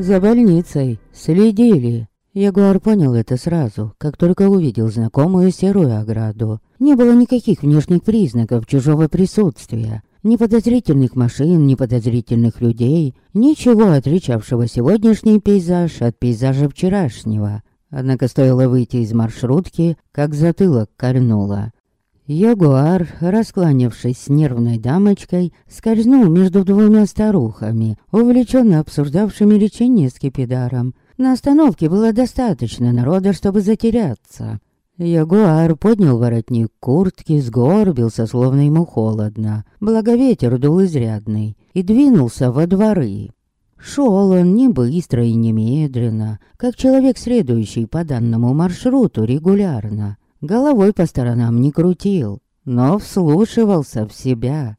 За больницей следили. Ягуар понял это сразу, как только увидел знакомую серую ограду. Не было никаких внешних признаков чужого присутствия. Ни подозрительных машин, ни подозрительных людей. Ничего отличавшего сегодняшний пейзаж от пейзажа вчерашнего. Однако стоило выйти из маршрутки, как затылок кольнуло. Ягуар, раскланявшись с нервной дамочкой, скользнул между двумя старухами, увлеченно обсуждавшими лечение скипидаром. На остановке было достаточно народа, чтобы затеряться. Ягуар поднял воротник куртки, сгорбился, словно ему холодно. Благо ветер дул изрядный, и двинулся во дворы. Шел он не быстро и не медленно, как человек, следующий по данному маршруту регулярно. Головой по сторонам не крутил, но вслушивался в себя.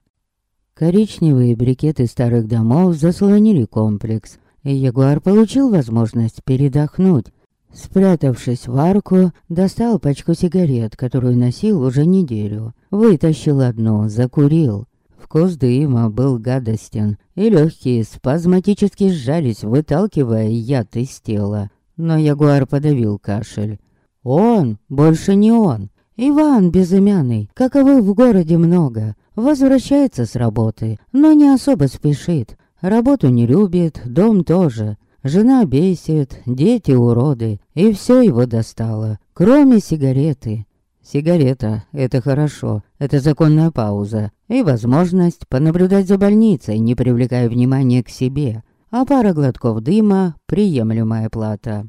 Коричневые брикеты старых домов заслонили комплекс, и Ягуар получил возможность передохнуть. Спрятавшись в арку, достал пачку сигарет, которую носил уже неделю. Вытащил одну, закурил. Вкус дыма был гадостен, и легкие спазматически сжались, выталкивая яд из тела. Но Ягуар подавил кашель. Он, больше не он. Иван безымянный, каковых в городе много, возвращается с работы, но не особо спешит. Работу не любит, дом тоже. Жена бесит, дети уроды, и все его достало, кроме сигареты. Сигарета — это хорошо, это законная пауза и возможность понаблюдать за больницей, не привлекая внимания к себе, а пара глотков дыма — приемлемая плата.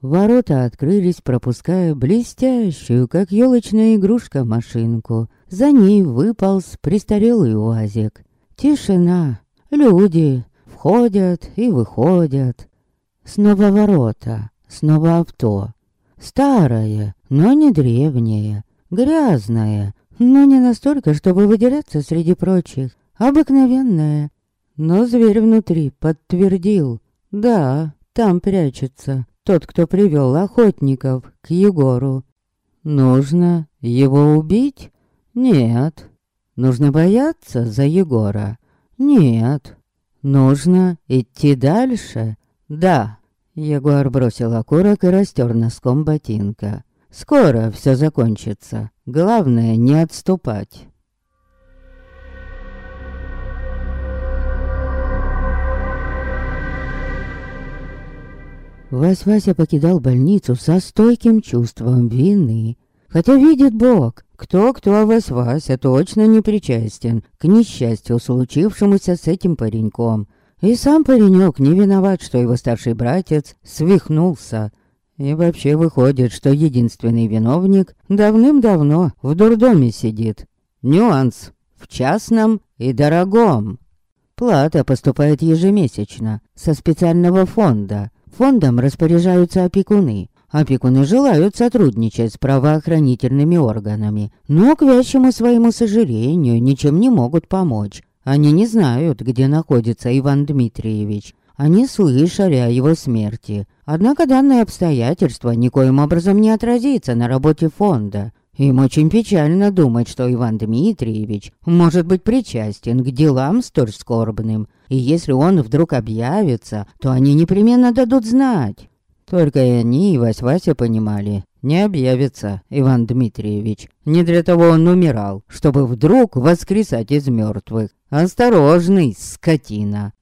Ворота открылись, пропуская блестящую, как елочная игрушка, машинку. За ней выполз престарелый уазик. Тишина. Люди входят и выходят. Снова ворота, снова авто. Старое, но не древнее. Грязное, но не настолько, чтобы выделяться среди прочих. Обыкновенное. Но зверь внутри подтвердил. Да, там прячется тот, кто привел охотников к Егору. Нужно его убить? Нет. Нужно бояться за Егора? Нет. Нужно идти дальше? Да. Егор бросил окурок и растер носком ботинка. Скоро все закончится. Главное не отступать. Вась-Вася покидал больницу со стойким чувством вины. Хотя видит Бог, кто-кто, а Вась-Вася точно не причастен к несчастью, случившемуся с этим пареньком. И сам паренек не виноват, что его старший братец свихнулся. И вообще выходит, что единственный виновник давным-давно в дурдоме сидит. Нюанс в частном и дорогом. Плата поступает ежемесячно со специального фонда – Фондом распоряжаются опекуны. Опекуны желают сотрудничать с правоохранительными органами, но, к вящему своему сожалению, ничем не могут помочь. Они не знают, где находится Иван Дмитриевич. Они слышали о его смерти. Однако данное обстоятельство никоим образом не отразится на работе фонда. Им очень печально думать, что Иван Дмитриевич может быть причастен к делам столь скорбным, и если он вдруг объявится, то они непременно дадут знать. Только и они, и Вась-Вася понимали, не объявится Иван Дмитриевич. Не для того он умирал, чтобы вдруг воскресать из мертвых. Осторожный, скотина.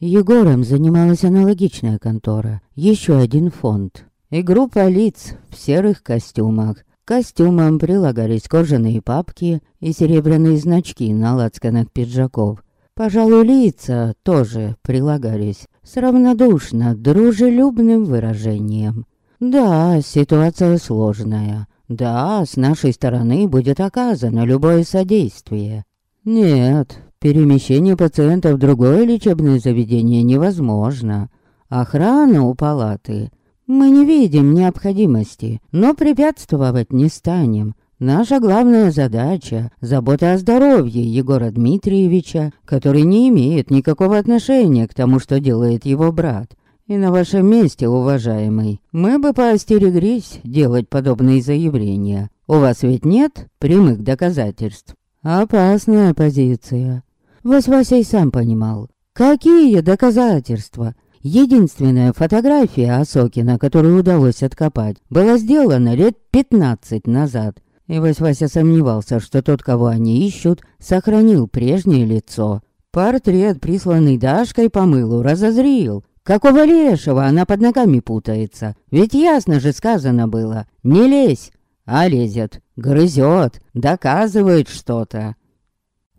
Егором занималась аналогичная контора, еще один фонд. И группа лиц в серых костюмах, костюмам прилагались кожаные папки и серебряные значки на лацканах пиджаков. Пожалуй, лица тоже прилагались с равнодушно дружелюбным выражением. Да, ситуация сложная. Да, с нашей стороны будет оказано любое содействие. Нет, перемещение пациента в другое лечебное заведение невозможно. Охрана у палаты мы не видим необходимости, но препятствовать не станем. Наша главная задача – забота о здоровье Егора Дмитриевича, который не имеет никакого отношения к тому, что делает его брат. И на вашем месте, уважаемый, мы бы поостереглись делать подобные заявления. У вас ведь нет прямых доказательств? Опасная позиция. Вас Вася и сам понимал. Какие доказательства? Единственная фотография Осокина, которую удалось откопать, была сделана лет пятнадцать назад. И Вась-Вася сомневался, что тот, кого они ищут, сохранил прежнее лицо. Портрет, присланный Дашкой по мылу, разозрил. Какого лешего она под ногами путается? Ведь ясно же сказано было «не лезь», а лезет, грызет, доказывает что-то.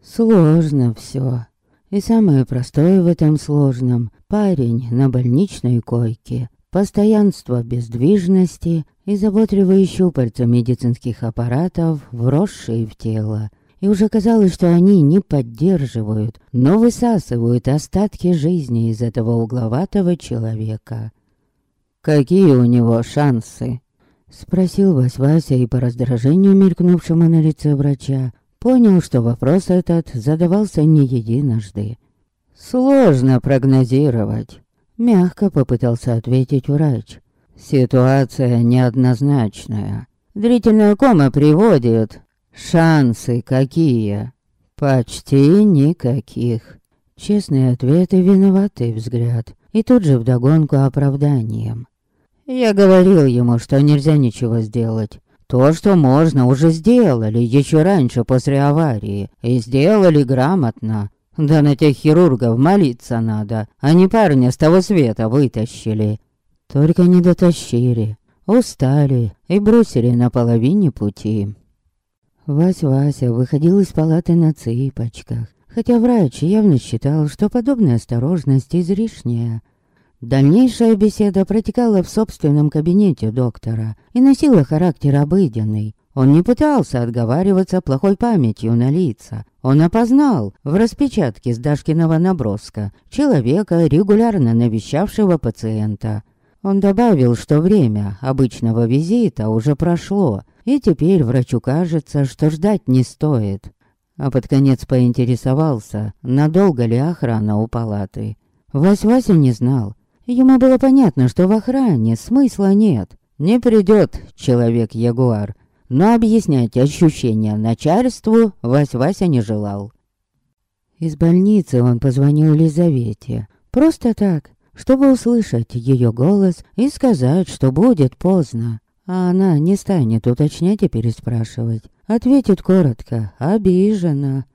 Сложно все. И самое простое в этом сложном — парень на больничной койке. Постоянство бездвижности и заботливые щупальца медицинских аппаратов, вросшие в тело. И уже казалось, что они не поддерживают, но высасывают остатки жизни из этого угловатого человека. «Какие у него шансы?» Спросил Вась Вася и по раздражению, мелькнувшему на лице врача, понял, что вопрос этот задавался не единожды. «Сложно прогнозировать», — мягко попытался ответить врач. «Ситуация неоднозначная. Длительная кома приводит. Шансы какие? Почти никаких». Честный ответ и виноватый взгляд. И тут же вдогонку оправданием. Я говорил ему, что нельзя ничего сделать. То, что можно, уже сделали еще раньше после аварии. И сделали грамотно. Да на тех хирургов молиться надо, а не парня с того света вытащили. Только не дотащили. Устали и бросили на половине пути. Вась-Вася выходил из палаты на цыпочках, хотя врач явно считал, что подобная осторожность излишняя. Дальнейшая беседа протекала в собственном кабинете доктора и носила характер обыденный. Он не пытался отговариваться плохой памятью на лица. Он опознал в распечатке с Дашкиного наброска человека, регулярно навещавшего пациента. Он добавил, что время обычного визита уже прошло, и теперь врачу кажется, что ждать не стоит. А под конец поинтересовался, надолго ли охрана у палаты. Вась-Вася не знал, Ему было понятно, что в охране смысла нет. Не придет человек-ягуар. Но объяснять ощущения начальству Вась-Вася не желал. Из больницы он позвонил Лизавете. Просто так, чтобы услышать ее голос и сказать, что будет поздно. А она не станет уточнять и переспрашивать. Ответит коротко, обижена.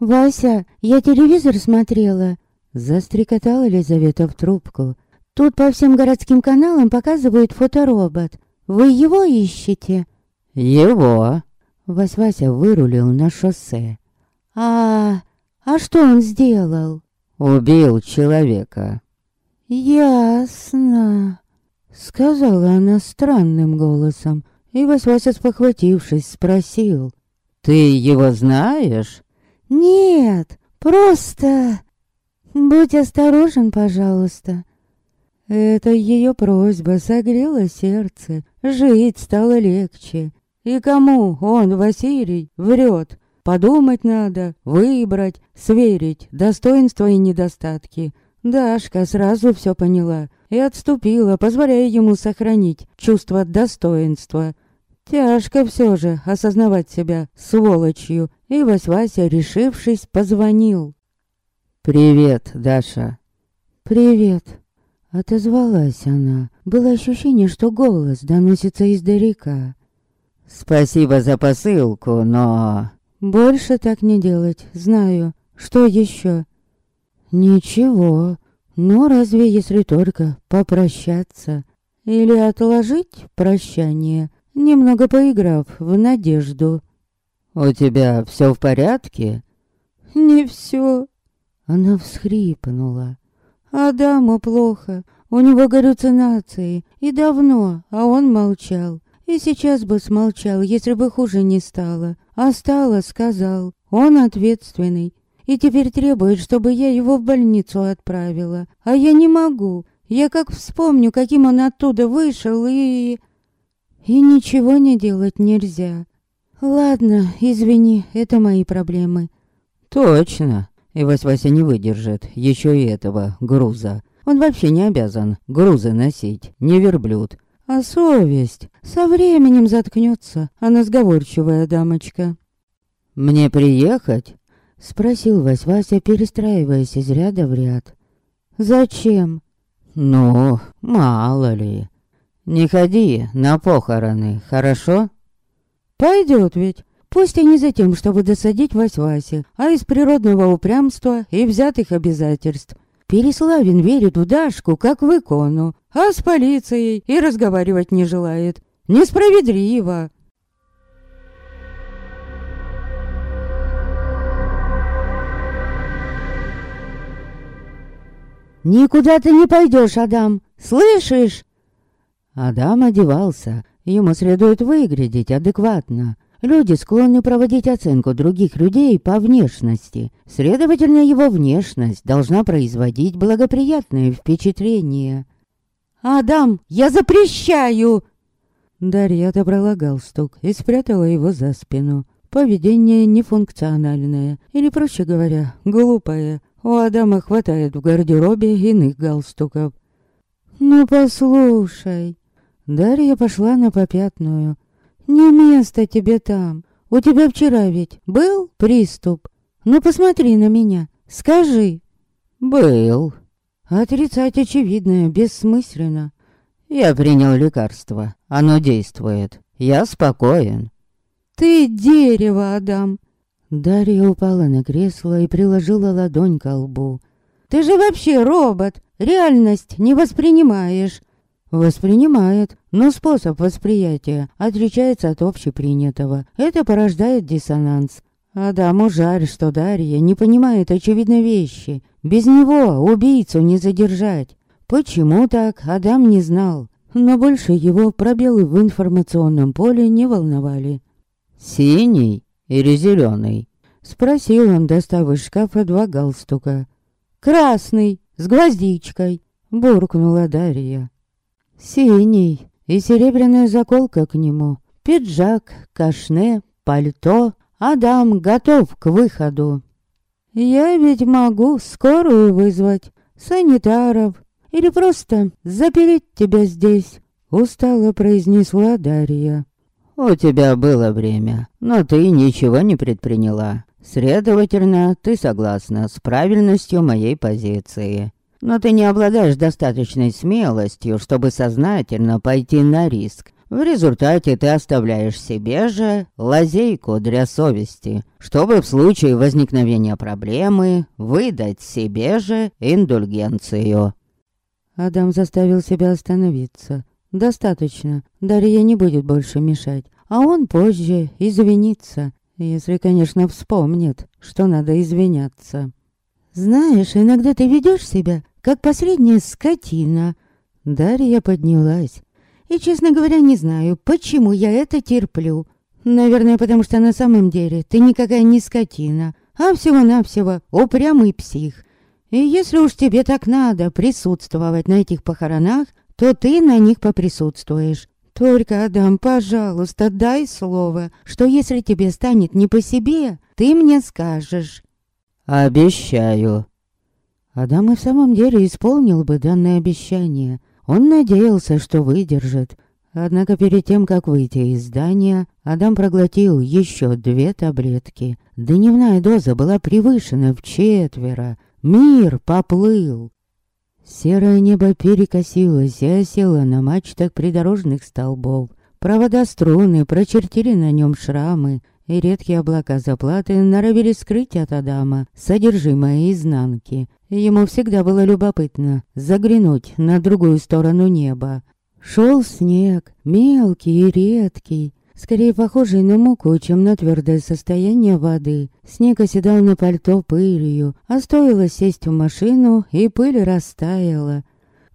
«Вася, я телевизор смотрела». Застрекотала Лизавета в трубку. Тут по всем городским каналам показывают фоторобот. Вы его ищете?» «Его?» Вась-Вася вырулил на шоссе. «А... а что он сделал?» «Убил человека». «Ясно», — сказала она странным голосом. И Вась-Вася, спохватившись, спросил. «Ты его знаешь?» «Нет, просто...» «Будь осторожен, пожалуйста. Это ее просьба согрела сердце, жить стало легче. И кому он, Василий, врет? Подумать надо, выбрать, сверить достоинства и недостатки. Дашка сразу все поняла и отступила, позволяя ему сохранить чувство достоинства. Тяжко все же осознавать себя сволочью, и Вась-Вася, решившись, позвонил. «Привет, Даша». «Привет». Отозвалась она. Было ощущение, что голос доносится издалека. «Спасибо за посылку, но...» «Больше так не делать, знаю. Что еще?» «Ничего. Но разве если только попрощаться? Или отложить прощание, немного поиграв в надежду?» «У тебя все в порядке?» «Не все». Она всхрипнула. Адаму плохо, у него галлюцинации, и давно, а он молчал. И сейчас бы смолчал, если бы хуже не стало. А стало, сказал, он ответственный. И теперь требует, чтобы я его в больницу отправила. А я не могу. Я как вспомню, каким он оттуда вышел, и... И ничего не делать нельзя. Ладно, извини, это мои проблемы. Точно. И Вась-Вася не выдержит еще и этого груза. Он вообще не обязан грузы носить, не верблюд. А совесть со временем заткнется, она сговорчивая дамочка. «Мне приехать?» — спросил Вась-Вася, перестраиваясь из ряда в ряд. «Зачем?» Ну, мало ли. Не ходи на похороны, хорошо? Пойдет ведь. Пусть и не за тем, чтобы досадить Вась-Васе, а из природного упрямства и взятых обязательств. Переславин верит в Дашку, как в икону, а с полицией и разговаривать не желает. Несправедливо. «Никуда ты не пойдешь, Адам! Слышишь?» Адам одевался. Ему следует выглядеть адекватно. Люди склонны проводить оценку других людей по внешности. Следовательно, его внешность должна производить благоприятное впечатление. «Адам, я запрещаю!» Дарья отобрала галстук и спрятала его за спину. Поведение нефункциональное, или, проще говоря, глупое. У Адама хватает в гардеробе иных галстуков. «Ну, послушай». Дарья пошла на попятную. «Не место тебе там. У тебя вчера ведь был приступ? Ну, посмотри на меня. Скажи». «Был». Отрицать очевидное бессмысленно. «Я принял лекарство. Оно действует. Я спокоен». «Ты дерево, Адам. Дарья упала на кресло и приложила ладонь к лбу. «Ты же вообще робот! Реальность не воспринимаешь!» «Воспринимает, но способ восприятия отличается от общепринятого. Это порождает диссонанс. Адаму жаль, что Дарья не понимает очевидной вещи. Без него убийцу не задержать. Почему так, Адам не знал. Но больше его пробелы в информационном поле не волновали. «Синий?» или зеленый?» Спросил он, достав из шкафа два галстука. «Красный, с гвоздичкой», — буркнула Дарья. «Синий и серебряная заколка к нему, пиджак, кашне, пальто. Адам готов к выходу». «Я ведь могу скорую вызвать, санитаров, или просто запереть тебя здесь», — устало произнесла Дарья. «У тебя было время, но ты ничего не предприняла. Следовательно, ты согласна с правильностью моей позиции. Но ты не обладаешь достаточной смелостью, чтобы сознательно пойти на риск. В результате ты оставляешь себе же лазейку для совести, чтобы в случае возникновения проблемы выдать себе же индульгенцию». Адам заставил себя остановиться. Достаточно. Дарья не будет больше мешать. А он позже извинится. Если, конечно, вспомнит, что надо извиняться. Знаешь, иногда ты ведешь себя, как последняя скотина. Дарья поднялась. И, честно говоря, не знаю, почему я это терплю. Наверное, потому что на самом деле ты никакая не скотина, а всего-навсего упрямый псих. И если уж тебе так надо присутствовать на этих похоронах, то ты на них поприсутствуешь. Только, Адам, пожалуйста, дай слово, что если тебе станет не по себе, ты мне скажешь. Обещаю. Адам и в самом деле исполнил бы данное обещание. Он надеялся, что выдержит. Однако перед тем, как выйти из здания, Адам проглотил еще две таблетки. Дневная доза была превышена в четверо. Мир поплыл. Серое небо перекосилось и осело на мачтах придорожных столбов. Провода струны прочертили на нем шрамы, и редкие облака заплаты норовили скрыть от Адама содержимое изнанки. Ему всегда было любопытно заглянуть на другую сторону неба. Шел снег, мелкий и редкий, скорее похожий на муку, чем на твердое состояние воды. Снег оседал на пальто пылью, а стоило сесть в машину, и пыль растаяла.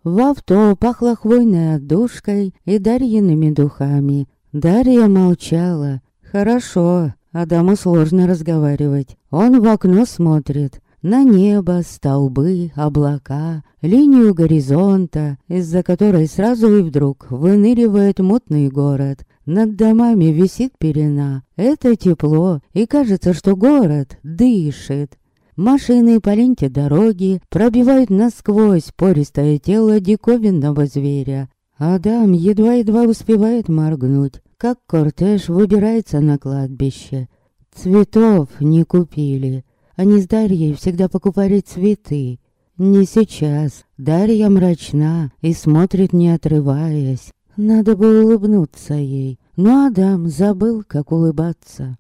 В авто пахло хвойной отдушкой и Дарьиными духами. Дарья молчала. «Хорошо, Адаму сложно разговаривать. Он в окно смотрит, на небо, столбы, облака, линию горизонта, из-за которой сразу и вдруг выныривает мутный город. Над домами висит пелена. Это тепло, и кажется, что город дышит. Машины по ленте дороги пробивают насквозь пористое тело диковинного зверя. Адам едва-едва успевает моргнуть, как кортеж выбирается на кладбище. Цветов не купили. Они с Дарьей всегда покупали цветы. Не сейчас. Дарья мрачна и смотрит, не отрываясь. Надо бы улыбнуться ей, но Адам забыл, как улыбаться.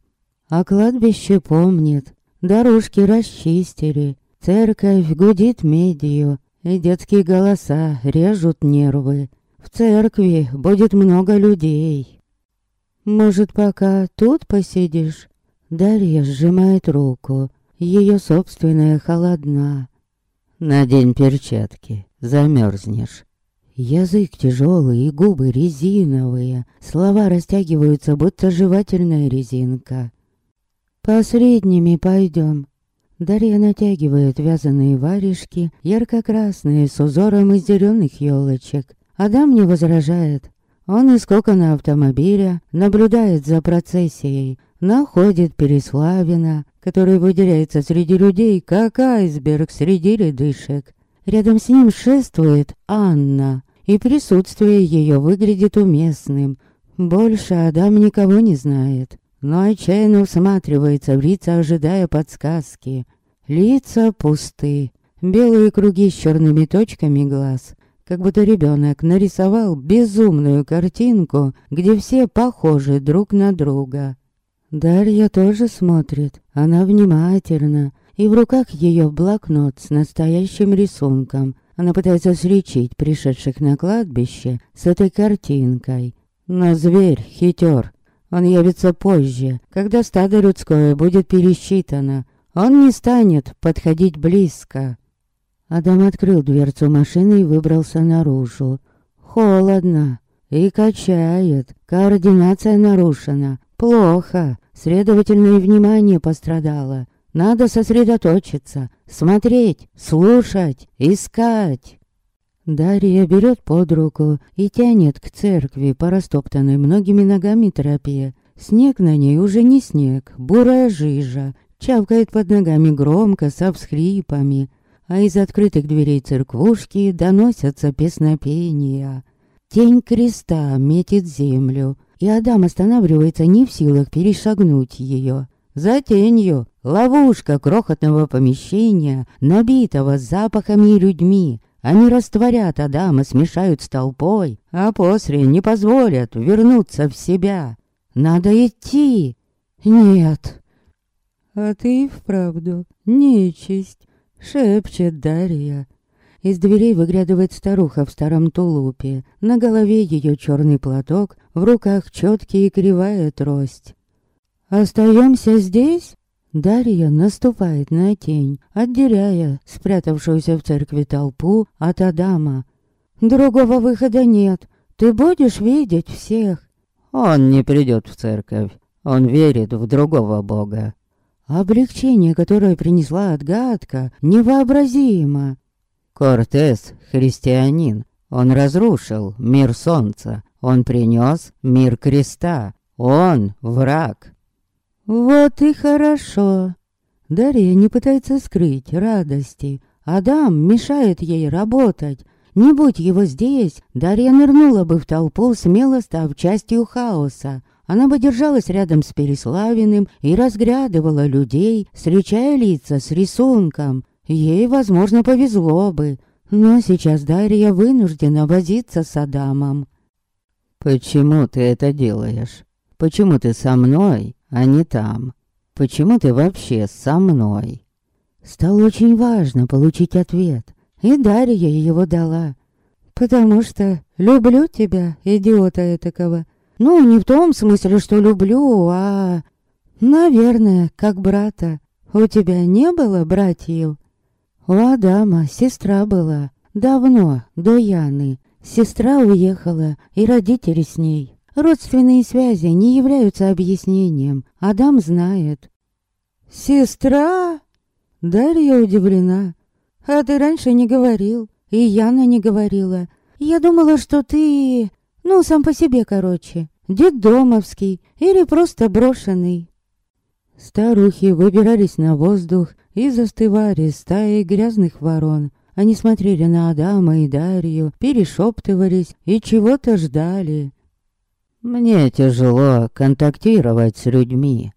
А кладбище помнит. Дорожки расчистили. Церковь гудит медью, и детские голоса режут нервы. В церкви будет много людей. Может, пока тут посидишь? Дарья сжимает руку. Ее собственная холодна. Надень перчатки, замерзнешь. Язык тяжелый и губы резиновые. Слова растягиваются, будто жевательная резинка. Посредними пойдем. Дарья натягивает вязаные варежки, ярко-красные, с узором из зеленых елочек. Адам не возражает. Он из кокона автомобиля наблюдает за процессией, находит Переславина, который выделяется среди людей, как айсберг среди ледышек. Рядом с ним шествует Анна, и присутствие ее выглядит уместным. Больше Адам никого не знает, но отчаянно усматривается в лица, ожидая подсказки. Лица пусты, белые круги с черными точками глаз, как будто ребенок нарисовал безумную картинку, где все похожи друг на друга. Дарья тоже смотрит, она внимательна, и в руках ее блокнот с настоящим рисунком — она пытается сличить пришедших на кладбище с этой картинкой. Но зверь хитер. Он явится позже, когда стадо людское будет пересчитано. Он не станет подходить близко. Адам открыл дверцу машины и выбрался наружу. Холодно. И качает. Координация нарушена. Плохо. Следовательно, и внимание пострадало. Надо сосредоточиться, смотреть, слушать, искать. Дарья берет под руку и тянет к церкви по растоптанной многими ногами тропе. Снег на ней уже не снег, бурая жижа, чавкает под ногами громко, со всхлипами, а из открытых дверей церквушки доносятся песнопения. Тень креста метит землю, и Адам останавливается не в силах перешагнуть ее. За тенью Ловушка крохотного помещения, набитого запахами и людьми. Они растворят Адама, смешают с толпой, а после не позволят вернуться в себя. Надо идти. Нет. А ты вправду нечисть, шепчет Дарья. Из дверей выглядывает старуха в старом тулупе. На голове ее черный платок, в руках четкий и кривая трость. «Остаемся здесь?» Дарья наступает на тень, отделяя спрятавшуюся в церкви толпу от Адама. «Другого выхода нет. Ты будешь видеть всех». «Он не придет в церковь. Он верит в другого бога». Облегчение, которое принесла отгадка, невообразимо. Кортес — христианин. Он разрушил мир солнца. Он принес мир креста. Он — враг. Вот и хорошо. Дарья не пытается скрыть радости. Адам мешает ей работать. Не будь его здесь, Дарья нырнула бы в толпу, смело став частью хаоса. Она бы держалась рядом с Переславиным и разглядывала людей, встречая лица с рисунком. Ей, возможно, повезло бы. Но сейчас Дарья вынуждена возиться с Адамом. «Почему ты это делаешь? Почему ты со мной а не там. Почему ты вообще со мной?» Стало очень важно получить ответ, и Дарья его дала. «Потому что люблю тебя, идиота этакого. Ну, не в том смысле, что люблю, а... Наверное, как брата. У тебя не было братьев?» У Адама сестра была. Давно, до Яны. Сестра уехала, и родители с ней. Родственные связи не являются объяснением. Адам знает. «Сестра?» Дарья удивлена. «А ты раньше не говорил, и Яна не говорила. Я думала, что ты... Ну, сам по себе, короче. Детдомовский или просто брошенный». Старухи выбирались на воздух и застывали стаей грязных ворон. Они смотрели на Адама и Дарью, перешептывались и чего-то ждали. Мне тяжело контактировать с людьми.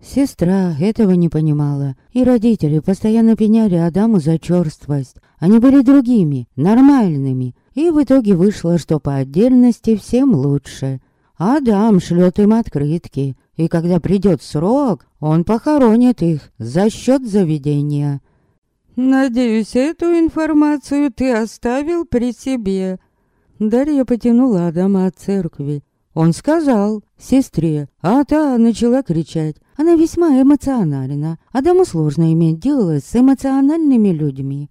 Сестра этого не понимала, и родители постоянно пеняли Адаму за черствость. Они были другими, нормальными, и в итоге вышло, что по отдельности всем лучше. Адам шлет им открытки, и когда придет срок, он похоронит их за счет заведения. «Надеюсь, эту информацию ты оставил при себе». Дарья потянула Адама от церкви. Он сказал сестре, а та начала кричать. Она весьма эмоциональна. Адаму сложно иметь дело с эмоциональными людьми.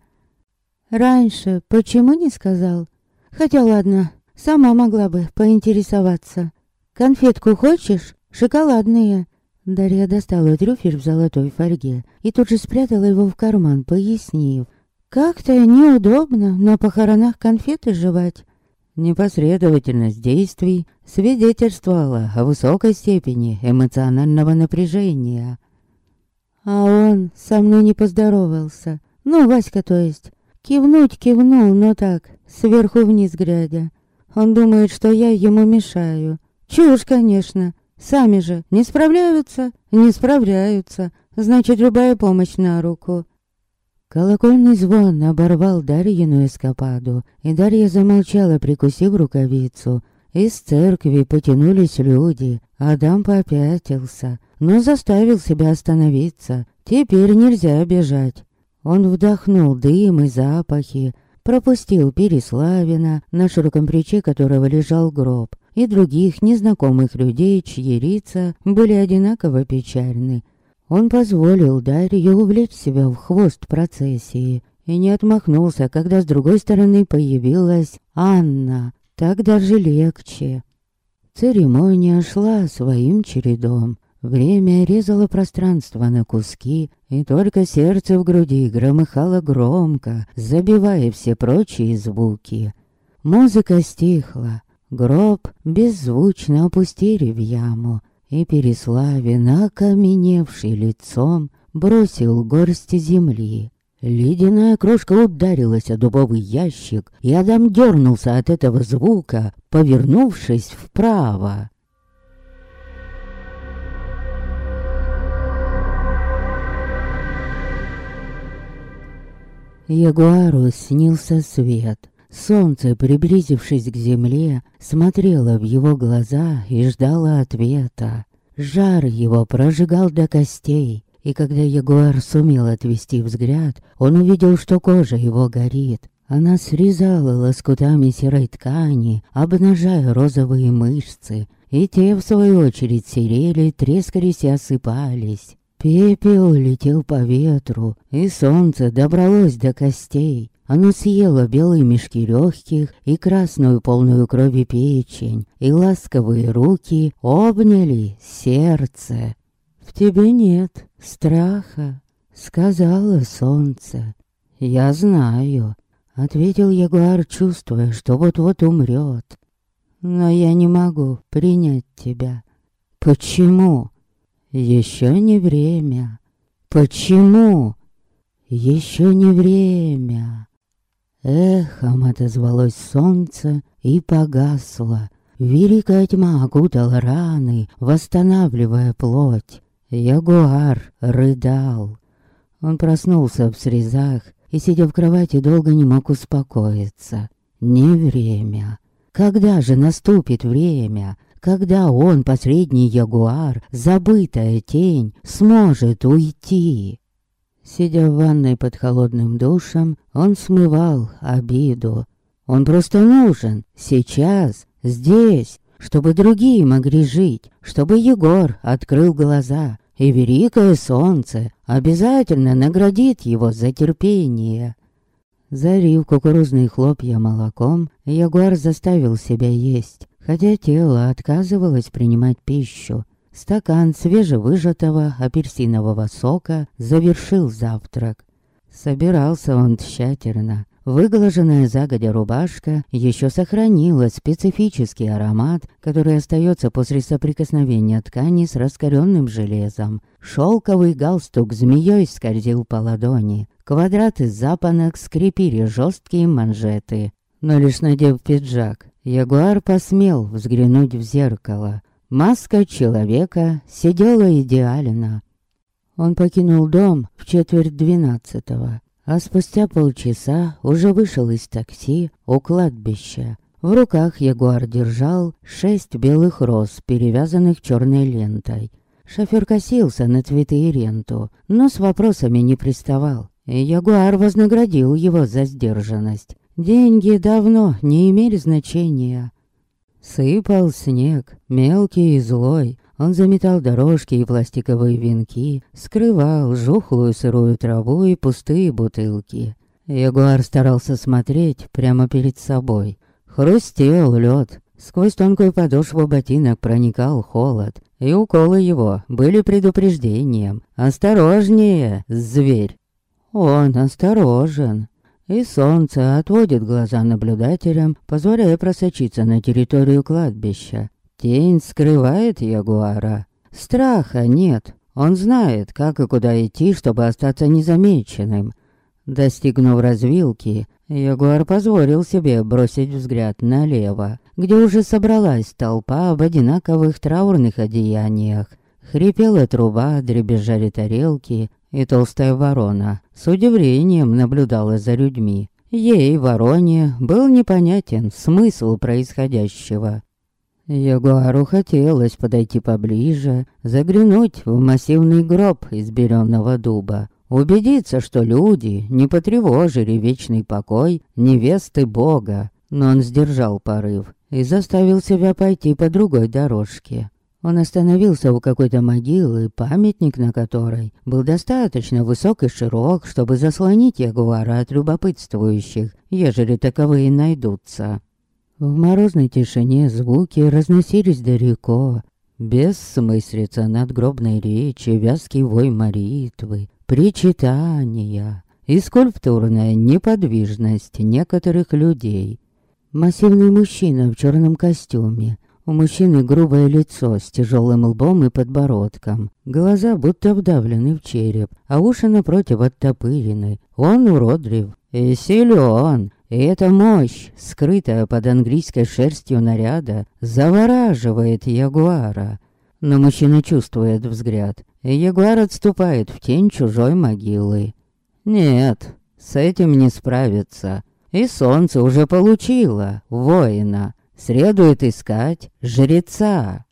Раньше почему не сказал? Хотя ладно, сама могла бы поинтересоваться. Конфетку хочешь? Шоколадные. Дарья достала трюфель в золотой фольге и тут же спрятала его в карман, пояснив. Как-то неудобно на похоронах конфеты жевать. Непоследовательность действий свидетельствовала о высокой степени эмоционального напряжения. А он со мной не поздоровался. Ну, Васька, то есть. Кивнуть кивнул, но так, сверху вниз глядя. Он думает, что я ему мешаю. Чушь, конечно. Сами же не справляются, не справляются. Значит, любая помощь на руку. Колокольный звон оборвал Дарьину эскападу, и Дарья замолчала, прикусив рукавицу. Из церкви потянулись люди, Адам попятился, но заставил себя остановиться. Теперь нельзя бежать. Он вдохнул дым и запахи, пропустил Переславина, на широком плече которого лежал гроб, и других незнакомых людей, чьи лица были одинаково печальны. Он позволил Дарью увлечь себя в хвост процессии и не отмахнулся, когда с другой стороны появилась Анна. Так даже легче. Церемония шла своим чередом. Время резало пространство на куски, и только сердце в груди громыхало громко, забивая все прочие звуки. Музыка стихла, гроб беззвучно опустили в яму, и Переславин, окаменевший лицом, бросил горсть земли. Ледяная крошка ударилась о дубовый ящик, и Адам дернулся от этого звука, повернувшись вправо. Ягуару снился свет. Солнце, приблизившись к земле, смотрело в его глаза и ждало ответа. Жар его прожигал до костей, и когда ягуар сумел отвести взгляд, он увидел, что кожа его горит. Она срезала лоскутами серой ткани, обнажая розовые мышцы, и те, в свою очередь, серели, трескались и осыпались. Пепел летел по ветру, и солнце добралось до костей. Оно съело белые мешки легких и красную полную крови печень, и ласковые руки обняли сердце. «В тебе нет страха», — сказала солнце. «Я знаю», — ответил Ягуар, чувствуя, что вот-вот умрет. «Но я не могу принять тебя». «Почему?» «Еще не время». «Почему?» «Еще не время». Эхом отозвалось солнце и погасло. Великая тьма окутала раны, восстанавливая плоть. Ягуар рыдал. Он проснулся в срезах и, сидя в кровати, долго не мог успокоиться. Не время. Когда же наступит время? Когда он, последний ягуар, забытая тень, сможет уйти? Сидя в ванной под холодным душем, он смывал обиду. Он просто нужен сейчас, здесь, чтобы другие могли жить, чтобы Егор открыл глаза, и великое солнце обязательно наградит его за терпение. Зарив кукурузные хлопья молоком, Ягуар заставил себя есть, хотя тело отказывалось принимать пищу. Стакан свежевыжатого апельсинового сока завершил завтрак. Собирался он тщательно. Выглаженная загодя рубашка еще сохранила специфический аромат, который остается после соприкосновения ткани с раскаленным железом. Шелковый галстук змеей скользил по ладони. Квадраты запонок скрепили жесткие манжеты. Но лишь надев пиджак, Ягуар посмел взглянуть в зеркало. Маска человека сидела идеально. Он покинул дом в четверть двенадцатого, а спустя полчаса уже вышел из такси у кладбища. В руках Ягуар держал шесть белых роз, перевязанных черной лентой. Шофер косился на цветы и ренту, но с вопросами не приставал. Ягуар вознаградил его за сдержанность. Деньги давно не имели значения. Сыпал снег, мелкий и злой. Он заметал дорожки и пластиковые венки, скрывал жухлую сырую траву и пустые бутылки. Ягуар старался смотреть прямо перед собой. Хрустел лед, сквозь тонкую подошву ботинок проникал холод, и уколы его были предупреждением. «Осторожнее, зверь!» Он осторожен, и солнце отводит глаза наблюдателям, позволяя просочиться на территорию кладбища. Тень скрывает ягуара. Страха нет, он знает, как и куда идти, чтобы остаться незамеченным. Достигнув развилки, Ягуар позволил себе бросить взгляд налево, где уже собралась толпа в одинаковых траурных одеяниях. Хрипела труба, дребезжали тарелки, и толстая ворона с удивлением наблюдала за людьми. Ей, вороне, был непонятен смысл происходящего. Ягуару хотелось подойти поближе, заглянуть в массивный гроб из беренного дуба, Убедиться, что люди не потревожили вечный покой невесты Бога. Но он сдержал порыв и заставил себя пойти по другой дорожке. Он остановился у какой-то могилы, памятник на которой был достаточно высок и широк, чтобы заслонить ягуара от любопытствующих, ежели таковые найдутся. В морозной тишине звуки разносились далеко. Бессмыслица надгробной речи, вязкий вой молитвы, причитания и скульптурная неподвижность некоторых людей. Массивный мужчина в черном костюме. У мужчины грубое лицо с тяжелым лбом и подбородком. Глаза будто вдавлены в череп, а уши напротив оттопырены. Он уродлив и силен. И эта мощь, скрытая под английской шерстью наряда, завораживает ягуара. Но мужчина чувствует взгляд, и ягуар отступает в тень чужой могилы. Нет, с этим не справиться. И солнце уже получило воина. Следует искать жреца.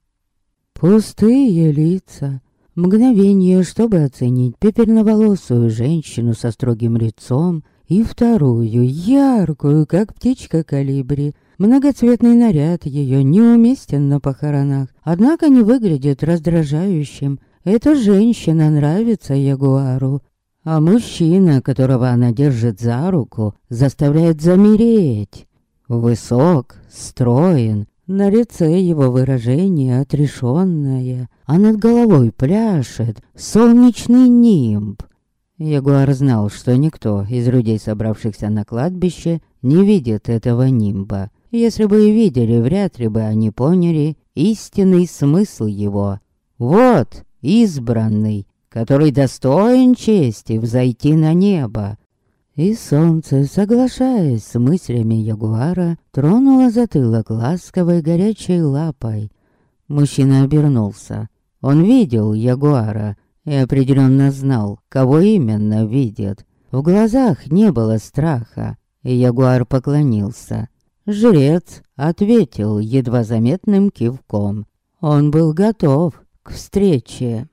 Пустые лица. Мгновение, чтобы оценить пепельноволосую женщину со строгим лицом и вторую, яркую, как птичка калибри, Многоцветный наряд ее неуместен на похоронах, однако не выглядит раздражающим. Эта женщина нравится Ягуару, а мужчина, которого она держит за руку, заставляет замереть. Высок, строен, на лице его выражение отрешенное, а над головой пляшет солнечный нимб. Ягуар знал, что никто из людей, собравшихся на кладбище, не видит этого нимба. Если бы и видели, вряд ли бы они поняли истинный смысл его. Вот избранный, который достоин чести взойти на небо. И солнце, соглашаясь с мыслями ягуара, тронуло затылок ласковой горячей лапой. Мужчина обернулся. Он видел ягуара и определенно знал, кого именно видит. В глазах не было страха, и ягуар поклонился. Жрец ответил едва заметным кивком. Он был готов к встрече.